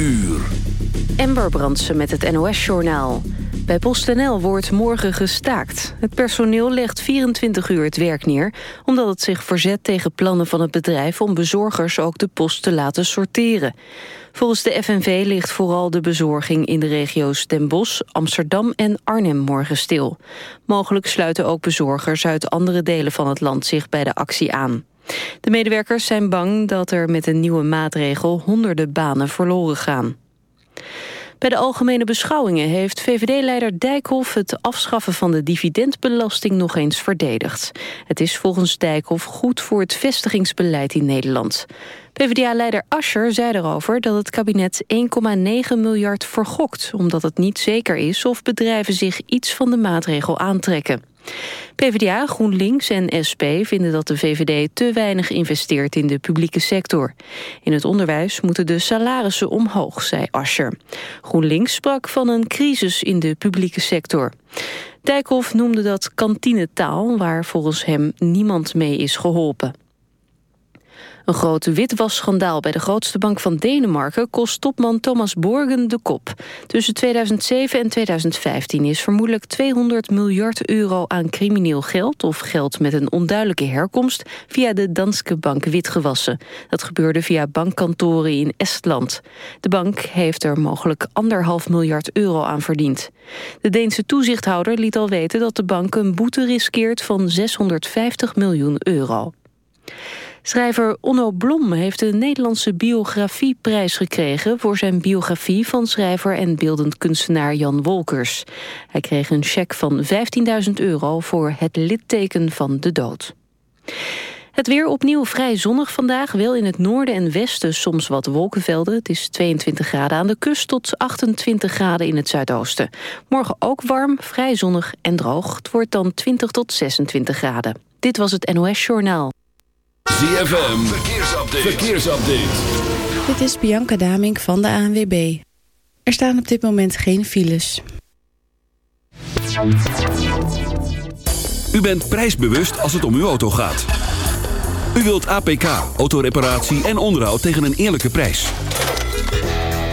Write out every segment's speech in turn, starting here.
uur. Ember Brandsen met het NOS-journaal. Bij PostNL wordt morgen gestaakt. Het personeel legt 24 uur het werk neer... omdat het zich verzet tegen plannen van het bedrijf... om bezorgers ook de post te laten sorteren. Volgens de FNV ligt vooral de bezorging in de regio's Den Bosch, Amsterdam en Arnhem morgen stil. Mogelijk sluiten ook bezorgers uit andere delen van het land zich bij de actie aan. De medewerkers zijn bang dat er met een nieuwe maatregel honderden banen verloren gaan. Bij de algemene beschouwingen heeft VVD-leider Dijkhoff het afschaffen van de dividendbelasting nog eens verdedigd. Het is volgens Dijkhoff goed voor het vestigingsbeleid in Nederland. PvdA-leider Ascher zei erover dat het kabinet 1,9 miljard vergokt... omdat het niet zeker is of bedrijven zich iets van de maatregel aantrekken. PvdA, GroenLinks en SP vinden dat de VVD te weinig investeert in de publieke sector. In het onderwijs moeten de salarissen omhoog, zei Ascher. GroenLinks sprak van een crisis in de publieke sector. Dijkhoff noemde dat kantinetaal, waar volgens hem niemand mee is geholpen. Een grote witwasschandaal bij de grootste bank van Denemarken... kost topman Thomas Borgen de kop. Tussen 2007 en 2015 is vermoedelijk 200 miljard euro aan crimineel geld... of geld met een onduidelijke herkomst... via de Danske Bank witgewassen. Dat gebeurde via bankkantoren in Estland. De bank heeft er mogelijk anderhalf miljard euro aan verdiend. De Deense toezichthouder liet al weten dat de bank een boete riskeert... van 650 miljoen euro. Schrijver Onno Blom heeft de Nederlandse Biografieprijs gekregen... voor zijn biografie van schrijver en beeldend kunstenaar Jan Wolkers. Hij kreeg een cheque van 15.000 euro voor het litteken van de dood. Het weer opnieuw vrij zonnig vandaag. Wel in het noorden en westen soms wat wolkenvelden. Het is 22 graden aan de kust tot 28 graden in het zuidoosten. Morgen ook warm, vrij zonnig en droog. Het wordt dan 20 tot 26 graden. Dit was het NOS Journaal. ZFM, verkeersupdate. verkeersupdate. Dit is Bianca Damink van de ANWB. Er staan op dit moment geen files. U bent prijsbewust als het om uw auto gaat. U wilt APK, autoreparatie en onderhoud tegen een eerlijke prijs.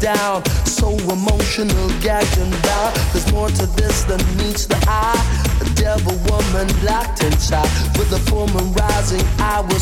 down. So emotional, gagged and bound. There's more to this than meets the eye. A devil woman locked inside with a full rising. I was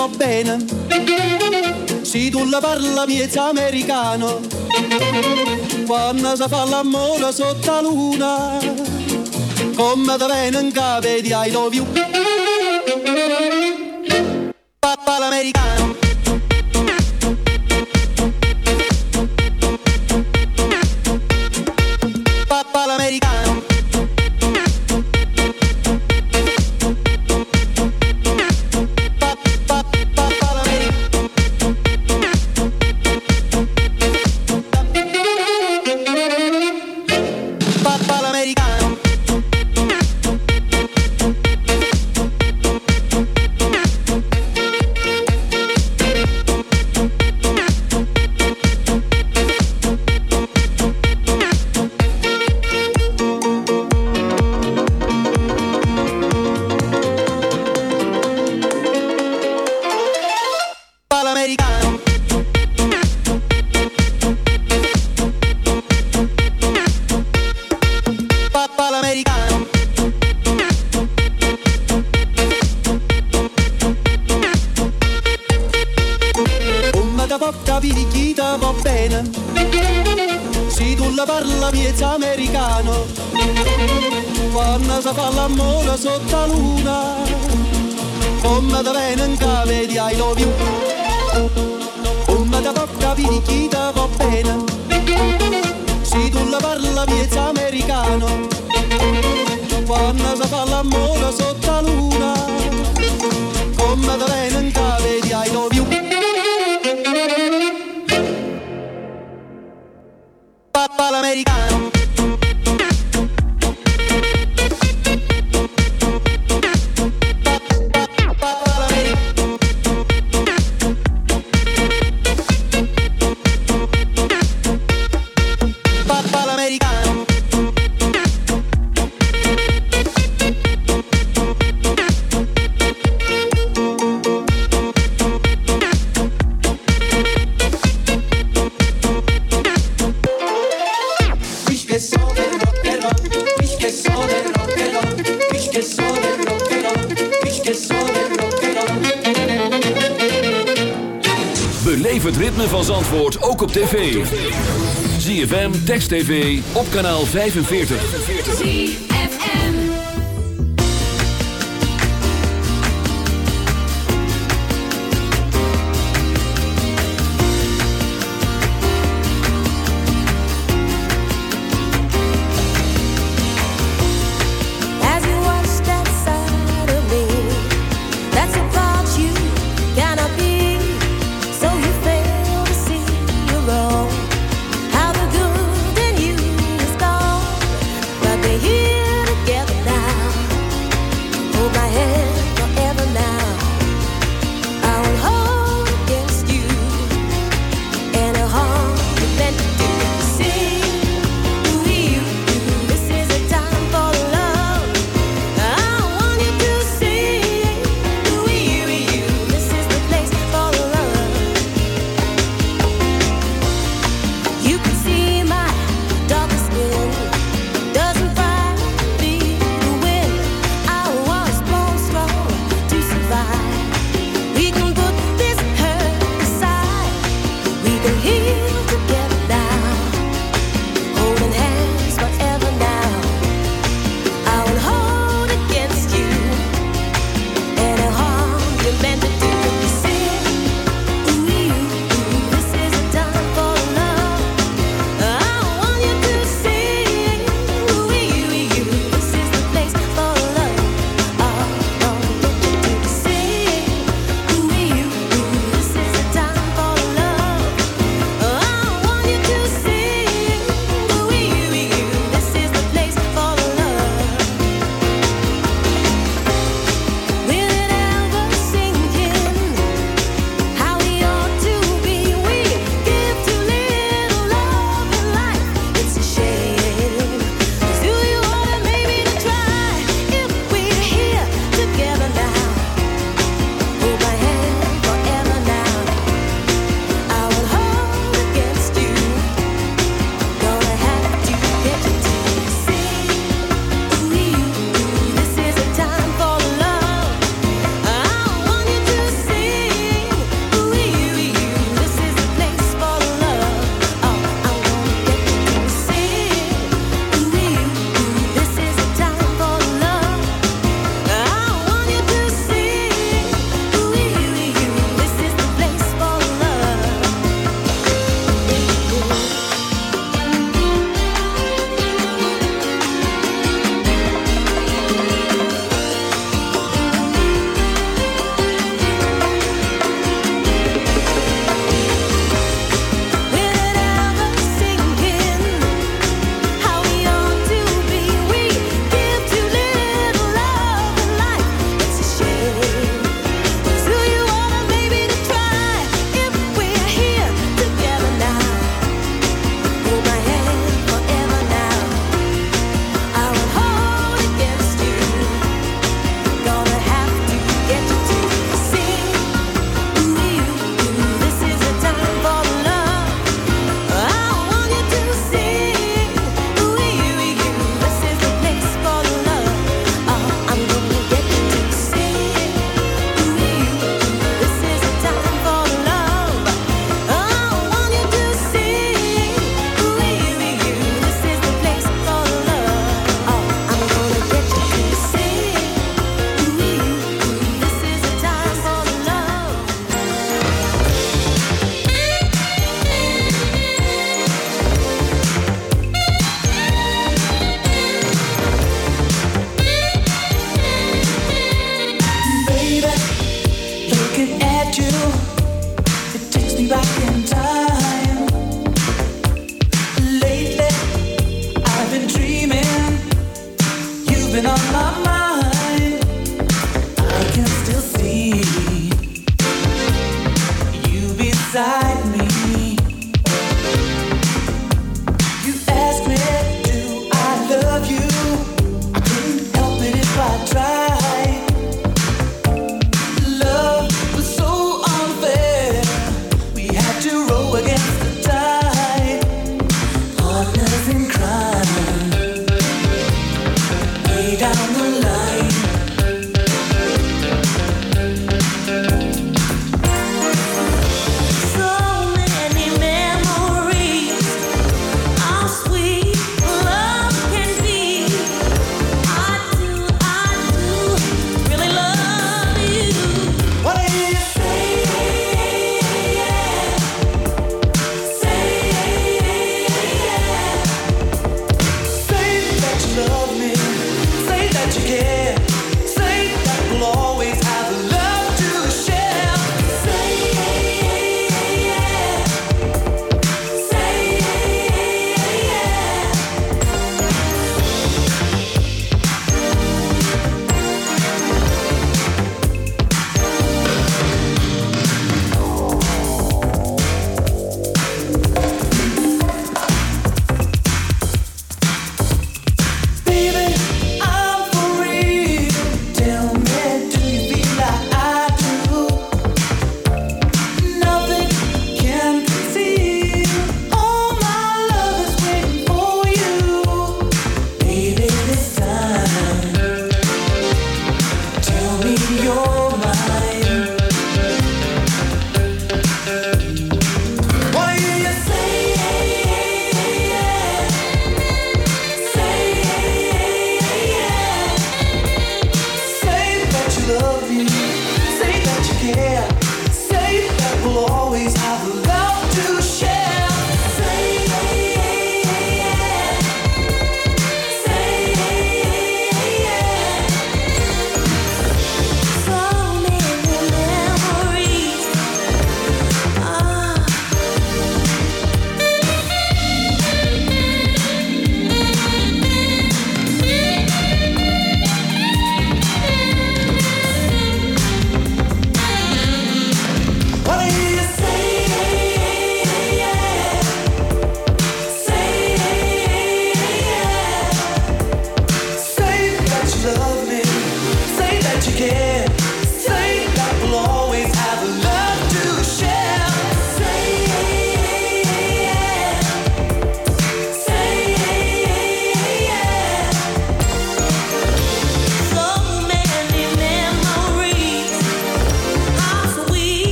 va bene. Se tu la parla miezza americano, quando si fa l'amore sotto la luna, come da venga vedi ai dovi you. TV op kanaal 45.